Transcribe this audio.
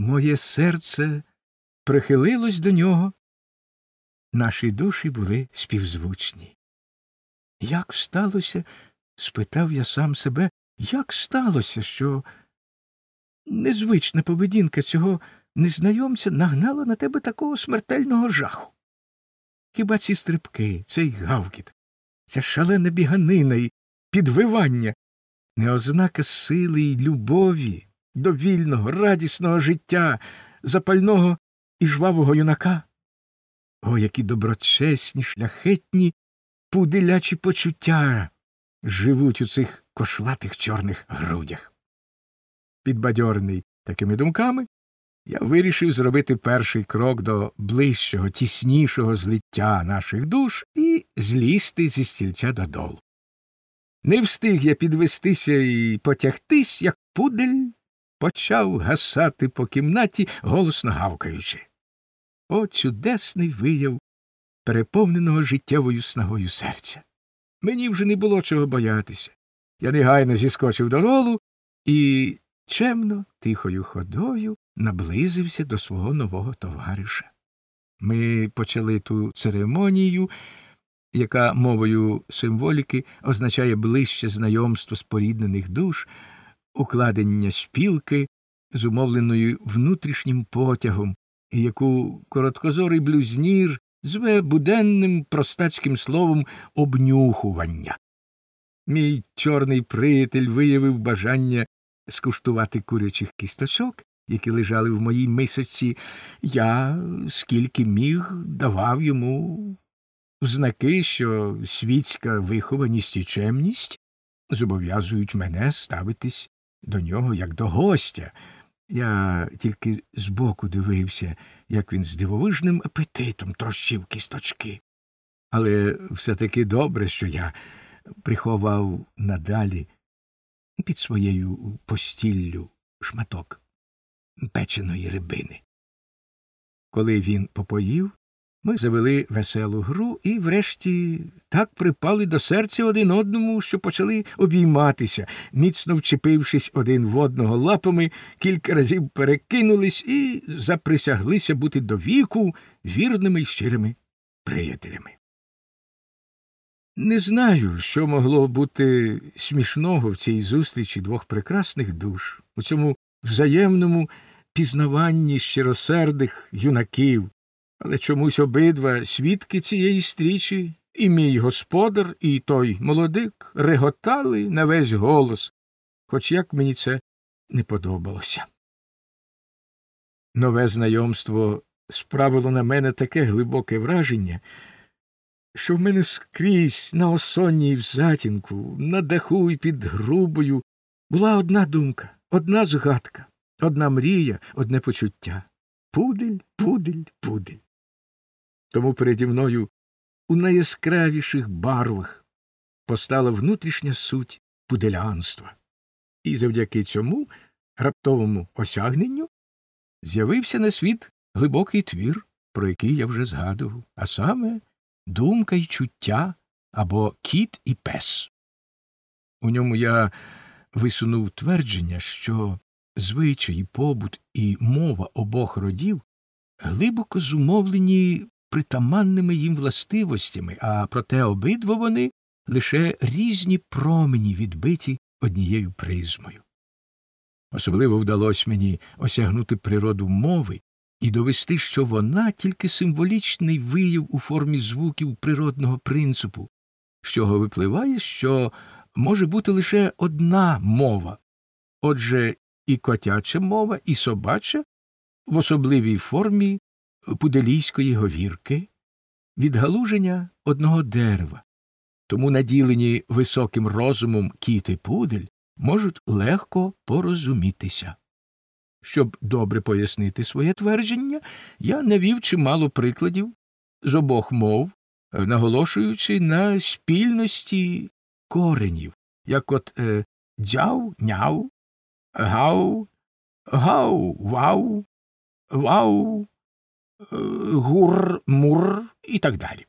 Моє серце прихилилось до нього. Наші душі були співзвучні. Як сталося? спитав я сам себе, як сталося, що незвична поведінка цього незнайомця нагнала на тебе такого смертельного жаху? Хіба ці стрибки, цей гавкіт, ця шалена біганина і підвивання не ознака сили й любові до вільного, радісного життя, запального і жвавого юнака? О, які доброчесні, шляхетні, пуделячі почуття живуть у цих кошлатих чорних грудях. Підбадьорений такими думками, я вирішив зробити перший крок до ближчого, тіснішого злиття наших душ і злізти зі стільця додолу. Не встиг я підвестися і потягтись, як пудель почав гасати по кімнаті, голосно гавкаючи. О, чудесний вияв переповненого життєвою снагою серця. Мені вже не було чого боятися. Я негайно зіскочив до ролу і чемно, тихою ходою наблизився до свого нового товариша. Ми почали ту церемонію, яка мовою символіки означає ближче знайомство споріднених душ, укладення спілки, зумовленої внутрішнім потягом, яку короткозорий блюзнір зве буденним простацьким словом обнюхування. Мій чорний приятель виявив бажання скуштувати курячих кісточок, які лежали в моїй мисочці, я, скільки міг, давав йому знаки, що світська вихованість і чемність зобов'язують мене ставитись до нього як до гостя. Я тільки збоку дивився, як він з дивовижним апетитом трощив кісточки. Але все таки добре, що я приховав надалі під своєю постіллю шматок печеної рибини. Коли він попоїв, ми завели веселу гру і, врешті, так припали до серця один одному, що почали обійматися, міцно вчепившись один в одного лапами, кілька разів перекинулись і заприсяглися бути до віку вірними й щирими приятелями. Не знаю, що могло бути смішного в цій зустрічі двох прекрасних душ, у цьому взаємному пізнаванні щиросердих юнаків, але чомусь обидва свідки цієї стрічі, і мій господар, і той молодик реготали на весь голос, хоч як мені це не подобалося. Нове знайомство справило на мене таке глибоке враження, що в мене скрізь на осонній в затінку, на даху і під грубою була одна думка, одна згадка, одна мрія, одне почуття пудель, пудель, пудель. Тому переді мною у найяскравіших барвах постала внутрішня суть пуделянства, і завдяки цьому раптовому осягненню з'явився на світ глибокий твір, про який я вже згадував, а саме думка й чуття або кіт і пес. У ньому я висунув твердження, що звичаї, побут і мова обох родів глибоко зумовлені притаманними їм властивостями, а проте обидва вони лише різні промені відбиті однією призмою. Особливо вдалося мені осягнути природу мови і довести, що вона тільки символічний вияв у формі звуків природного принципу, з чого випливає, що може бути лише одна мова, отже, і котяча мова, і собача в особливій формі пуделійської говірки, відгалуження одного дерева, тому наділені високим розумом кіт і пудель можуть легко порозумітися. Щоб добре пояснити своє твердження, я навів чимало прикладів з обох мов, наголошуючи на спільності коренів, як от е, дзяв, няв, гау, гау, вау, вау, гур, мур і так далі.